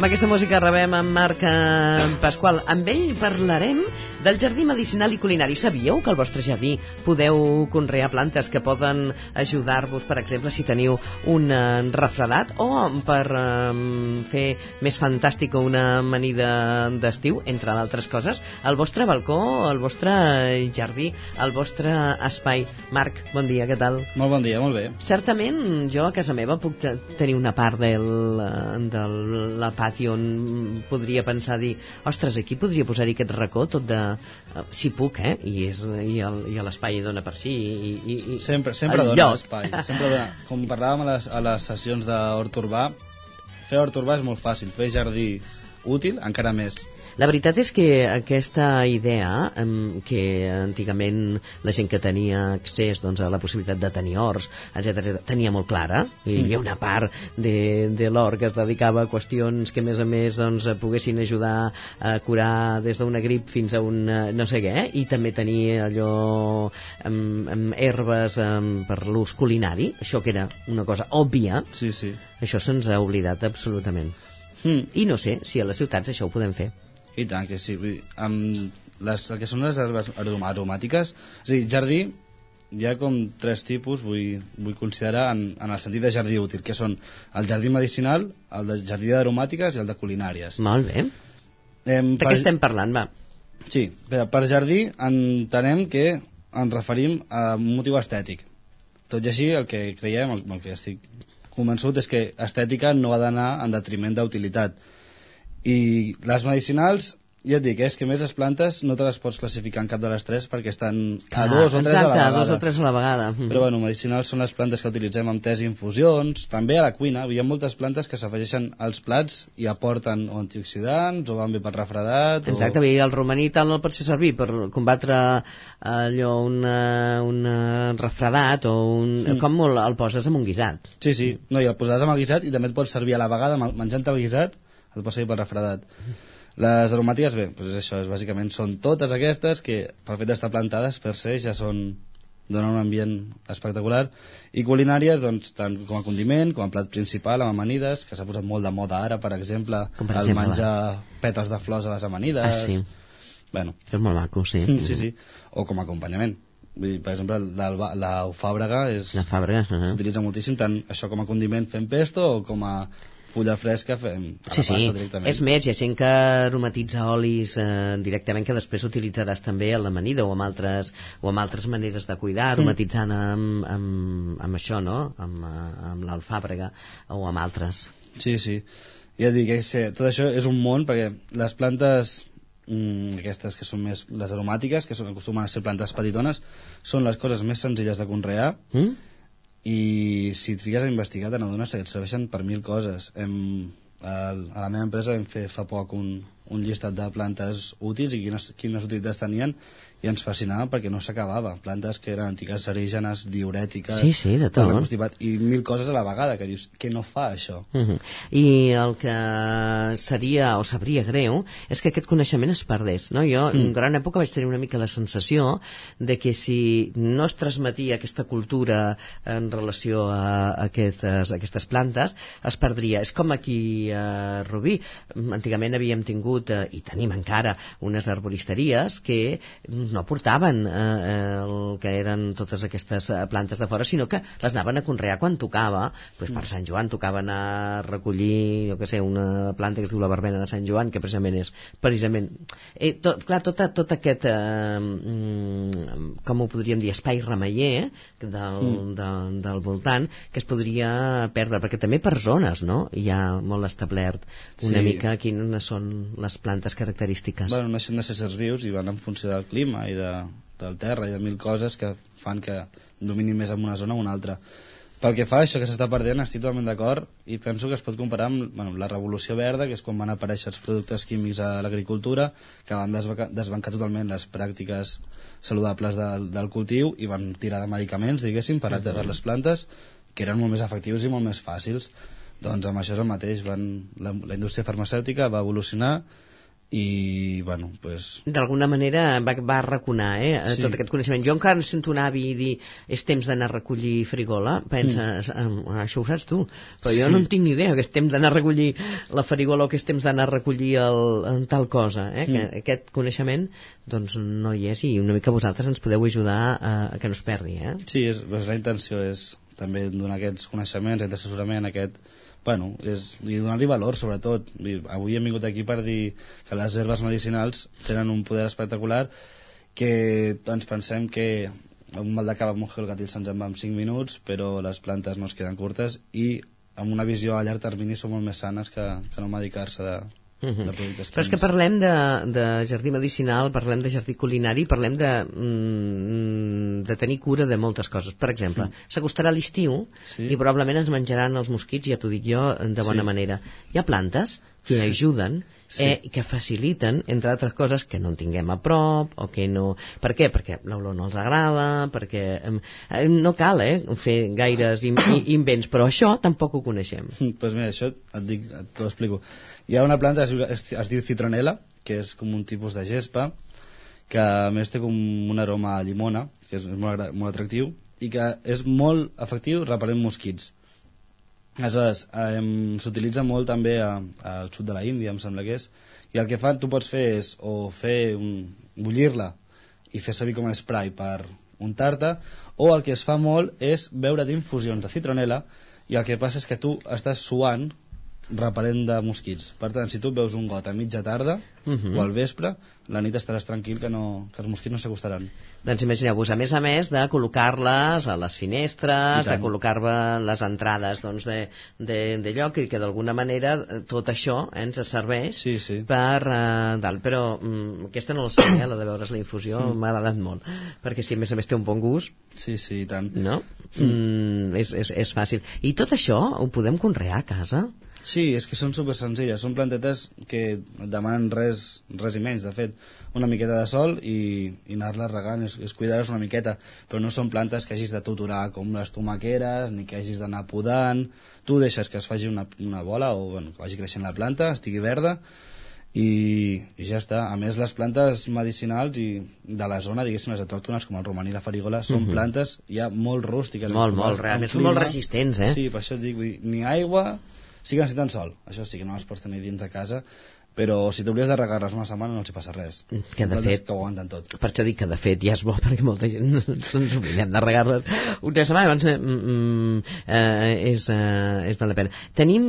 Amb aquesta música rebem en Marc eh, Pasqual. Amb ell parlarem del jardí medicinal i culinari. Sabíeu que al vostre jardí podeu conrear plantes que poden ajudar-vos, per exemple, si teniu un eh, refredat o per fer més fantàstica una amanida d'estiu, entre d'altres coses, al vostre balcó, al vostre jardí, al vostre espai. Marc, bon dia, què tal? Molt bon dia, molt bé. Certament, jo a casa meva puc te- tenir una part del, eh, del la pati on podria pensar dir ostres, aquí podria posar-hi aquest racó tot de... eh, Si puc, eh? I, és, i, el, i l'espai dona per si i, i, i Sempre, sempre dona lloc. espai. Sempre dona, com parlàvem a les, a les sessions d'hort urbà, fer hort urbà és molt fàcil, fer jardí útil encara més. La veritat és que aquesta idea, que antigament la gent que tenia accés doncs, a la possibilitat de tenir horts, etc tenia molt clara, hi havia una part de, de l'hort que es dedicava a qüestions que, a més a més, doncs, poguessin ajudar a curar des d'una grip fins a un eh, no sé què, i també tenir allò amb, amb herbes amb, per l'ús culinari, això que era una cosa òbvia, Sí, sí. això se'ns ha oblidat absolutament. Mm. I no sé si a les ciutats això ho podem fer. I tant que sí. Vull dir, amb les, el que són les herbes arom- aromàtiques, és a dir, jardí, hi ha com tres tipus, vull, vull considerar, en, en el sentit de jardí útil, que són el jardí medicinal, el de jardí d'aromàtiques i el de culinàries. Molt bé. Em, De què estem parlant, va? Sí, per, per jardí entenem que ens referim a un motiu estètic. Tot i així, el que creiem, el, el que estic convençut, és que estètica no ha d'anar en detriment d'utilitat. I les medicinals, ja et dic, és que a més les plantes no te les pots classificar en cap de les tres perquè estan a dos o tres Exacte, a la vegada. dos o tres a la vegada. Mhm. Però bueno, medicinals són les plantes que utilitzem amb tes i infusions, també a la cuina. Hi ha moltes plantes que s'afegeixen als plats i aporten o antioxidants o van bé per refredat. Exacte, o... el romaní tal no el pot ser servir per combatre allò, una, un refredat o un... Mm. Com el, el poses en un guisat? Sí, sí, no, i el posaràs amb el guisat i també et pots servir a la vegada men- menjant el guisat, et pots servir pel refredat. Les aromàtiques, bé, doncs és això, és, bàsicament són totes aquestes que, pel fet d'estar plantades, per se ja són donen un ambient espectacular i culinàries, doncs, tant com a condiment com a plat principal, amb amanides que s'ha posat molt de moda ara, per exemple Com per el exemple, menjar pètals de flors a les amanides Ah, sí. bueno, és molt maco, sí. sí, sí, o com a acompanyament Vull dir, per exemple, l'alba- l'eufàbrega és La fàbrica. Uh -huh. s'utilitza moltíssim tant això com a condiment fent pesto o com a fulla fresca fem a Sí, la sí, directament. és més, hi ha gent que aromatitza olis eh, directament que després utilitzaràs també a l'amanida o amb altres, o amb altres maneres de cuidar, aromatitzant amb, amb, amb això, no? Amb, amb l'alfàbrega o amb altres. Sí, sí. Ja et dic, és, eh, tot això és un món perquè les plantes mm, aquestes que són més les aromàtiques, que són, acostumen a ser plantes petitones, són les coses més senzilles de conrear Mm? I si et fiques a investigar te n'adones que et serveixen per mil coses. Hem, a la meva empresa vam fer fa poc un, un llistat de plantes útils i quines, quines utilitats tenien i ens fascinava perquè no s'acabava. Plantes que eren antigues cerígenes, diurètiques, Sí, sí, de tot. per reconstipat, i mil coses a la vegada, que dius, què no fa això? Uh -huh. I el que seria o sabria greu és que aquest coneixement es perdés. No? Jo en gran època vaig tenir una mica la sensació de que si no es transmetia aquesta cultura en relació a aquestes, a aquestes plantes, es perdria. És com aquí a Rubí. Antigament havíem tingut, eh, i tenim encara, unes arboristeries que no portaven eh, el que eren totes aquestes eh, plantes de fora, sinó que les anaven a conrear quan tocava, doncs per Sant Joan tocava anar a recollir, jo que sé, una planta que es diu la verbena de Sant Joan, que precisament és, precisament, eh, tot, clar, tot, tot aquest, eh, mm, com ho podríem dir, espai remeller del, de, del voltant, que es podria perdre, perquè també per zones, no?, hi ha molt establert una Sí. mica quines són les plantes característiques. Bueno, no deixen de ser vius i van en funció del clima i de, del terra i de mil coses que fan que dominin més en una zona o una altra. Pel que fa a això que s'està perdent, estic totalment d'acord i penso que es pot comparar amb bueno, la revolució verda, que és quan van aparèixer els productes químics a l'agricultura, que van desbancar, totalment les pràctiques saludables del, del cultiu i van tirar de medicaments, diguéssim, per, per les plantes, que eren molt més efectius i molt més fàcils. Doncs amb això és el mateix, van, la, la indústria farmacèutica va evolucionar i, bueno, pues... D'alguna manera va, va arraconar eh, Sí. tot aquest coneixement. Jo encara sento un avi dir és temps d'anar a recollir frigola. Penses, mm. això ho saps tu. Però jo Sí. no en tinc ni idea que és temps d'anar a recollir la farigola o que és temps d'anar a recollir el, en tal cosa. Eh? Que Mm. aquest coneixement doncs, no hi és i una mica vosaltres ens podeu ajudar a, a que no es perdi. Eh? Sí, és, la intenció és també donar aquests coneixements, aquest assessorament, aquest... Bueno, és, i donar-li valor, sobretot. I avui hem vingut aquí per dir que les herbes medicinals tenen un poder espectacular que ens pensem que un mal de cap amb un gelgatil se'ns en va en 5 minuts, però les plantes no es queden curtes i amb una visió a llarg termini són molt més sanes que, que no medicar-se de, Mhm. de productes Però és que parlem de, de jardí medicinal, parlem de jardí culinari, parlem de, mm, de tenir cura de moltes coses. Per exemple, s'acostarà l'estiu Sí. i probablement ens menjaran els mosquits, ja t'ho dic jo, de bona Sí. manera. Hi ha plantes que ajuden Sí. eh, que faciliten, entre altres coses, que no en tinguem a prop, o que no... Per què? Perquè l'olor no els agrada, perquè... eh, no cal, eh, fer gaires in, i- invents, però això tampoc ho coneixem. Doncs pues mira, això et dic, t'ho explico. Hi ha una planta que es, es, es diu citronela, que és com un tipus de gespa, que a més té com un aroma a llimona, que és molt, molt atractiu, i que és molt efectiu repel·lent mosquits. Aleshores, eh, s'utilitza molt també a- al sud de la Índia, em sembla que és, i el que fa, tu pots fer és o fer un, bullir-la i fer servir com a spray per untar-te, o el que es fa molt és beure infusions de citronela i el que passa és que tu estàs suant repel·lent de mosquits. Per tant, si tu veus un got a mitja tarda Mhm. o al vespre, la nit estaràs tranquil que, no, que els mosquits no s'acostaran. Doncs imagineu-vos, a més a més de col·locar-les a les finestres, de col·locar les entrades doncs, de, de, de lloc i que d'alguna manera eh, tot això eh, ens serveix Sí, sí. per eh, dalt. Però mm, aquesta no la sé, eh, la de veure's la infusió, m'ha agradat molt. Perquè si a més a més té un bon gust, Sí, sí, i tant. no? Mm, és, és, és fàcil. I tot això ho podem conrear a casa? Sí, és que són super senzilles, són plantetes que et demanen res, res i menys, de fet, una miqueta de sol i, i anar-les regant, és, és cuidar-les una miqueta, però no són plantes que hagis de tutorar com les tomaqueres, ni que hagis d'anar podant, tu deixes que es faci una, una bola o bueno, que vagi creixent la planta, estigui verda, i, i ja està. A més, les plantes medicinals i de la zona, diguéssim, les autòctones, com el romaní i la farigola, són Mhm. plantes ja molt rústiques. Molt, molt, realment són molt resistents, eh? Sí, per això et dic, vull dir, ni aigua, sí que necessiten sol, això sí que no les pots tenir dins de casa, però si t'hauries de regar-les una setmana no els hi passa res. Que, de fet- Que ho aguanten tot. Per això dic que de fet ja és bo perquè molta gent ens oblidem de regar-les una setmana abans eh, mm, eh, és, eh, és val la pena. Tenim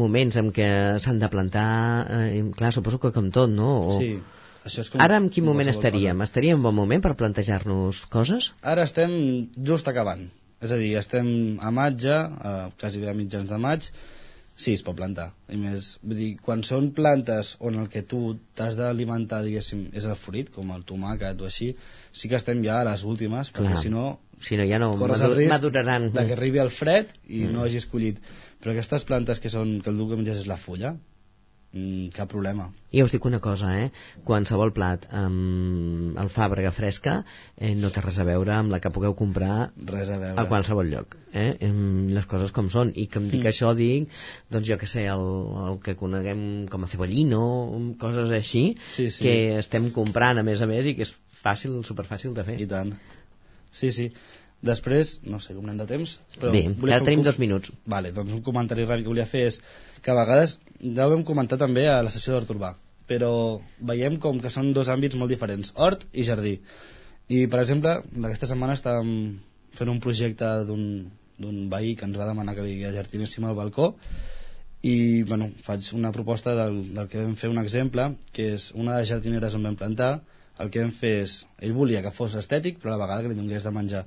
moments en què s'han de plantar, eh, clar, suposo que com tot, no? O... Sí, això és com... Ara en quin moment estaríem? cosa. Estaríem en bon moment per plantejar-nos coses? Ara estem just acabant. És a dir, estem a maig ja, eh, quasi bé a mitjans de maig, sí, es pot plantar. I més, vull dir, quan són plantes on el que tu t'has d'alimentar, diguéssim, és el fruit, com el tomàquet o així, sí que estem ja a les últimes, perquè Clar. si no Si no, ja no corres el madu risc maduraran. de que arribi el fred i Mm. no hagis collit. Però aquestes plantes que són que el que menges és la fulla, mm, cap problema. I us dic una cosa, eh? Qualsevol plat amb alfàbrega fresca eh, no té res a veure amb la que pugueu comprar Res a veure. a qualsevol lloc eh? Les coses com són i que em dic Mm. això dic doncs jo que sé el, el que coneguem com a cebollino coses així Sí, sí. que estem comprant a més a més i que és fàcil, superfàcil de fer I tant. Sí, sí. Després, no sé com anem de temps, però... bé, ja tenim dos minuts Vale, doncs un comentari ràpid que volia fer és que a vegades, ja ho vam comentar també a la sessió d'Hort Urbà, però veiem com que són dos àmbits molt diferents, hort i jardí. I, per exemple, aquesta setmana estàvem fent un projecte d'un veí que ens va demanar que li jardinessim al balcó i bueno, faig una proposta del, del que vam fer un exemple que és una de les jardineres on vam plantar el que vam fer és, ell volia que fos estètic però a la vegada que li donés de menjar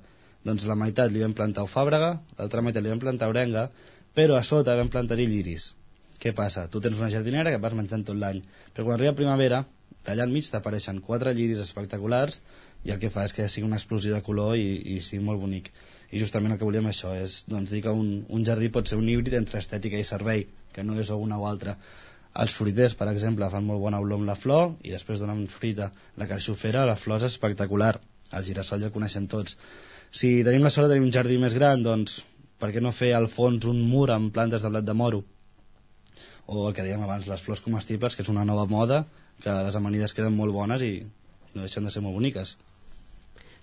doncs la meitat li vam plantar ofàbrega l'altra meitat li vam plantar orenga però a sota vam plantar-hi lliris què passa? Tu tens una jardinera que vas menjant tot l'any però quan arriba primavera d'allà enmig t'apareixen quatre lliris espectaculars i el que fa és que sigui una explosió de color i, i sigui molt bonic i justament el que volíem això és doncs, dir que un, un jardí pot ser un híbrid entre estètica i servei que no és una o altra els fruiters, per exemple, fan molt bona olor amb la flor i després donen fruita. La carxofera, la flor és espectacular. El girassol ja el coneixem tots. Si tenim la sort de tenir un jardí més gran, doncs per què no fer al fons un mur amb plantes de blat de moro? o el que dèiem abans, les flors comestibles, que és una nova moda, que les amanides queden molt bones i no deixen de ser molt boniques.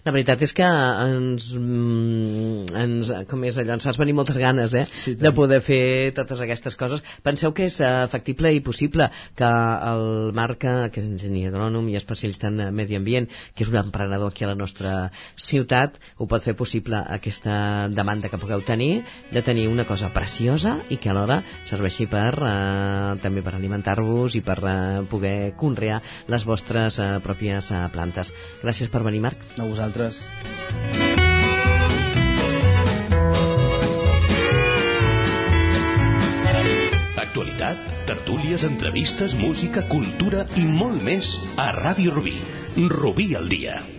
La veritat és que ens, mm, ens com és allò, ens fas venir moltes ganes eh, sí, de poder fer totes aquestes coses. Penseu que és uh, factible i possible que el Marc, que és enginyer agrònom i especialista en medi ambient, que és un emprenedor aquí a la nostra ciutat, ho pot fer possible aquesta demanda que pugueu tenir, de tenir una cosa preciosa i que alhora serveixi per, uh, també per alimentar-vos i per uh, poder conrear les vostres uh, pròpies uh, plantes. Gràcies per venir, Marc. A vosaltres vosaltres. Actualitat, tertúlies, entrevistes, música, cultura i molt més a Ràdio Rubí. Rubí al dia.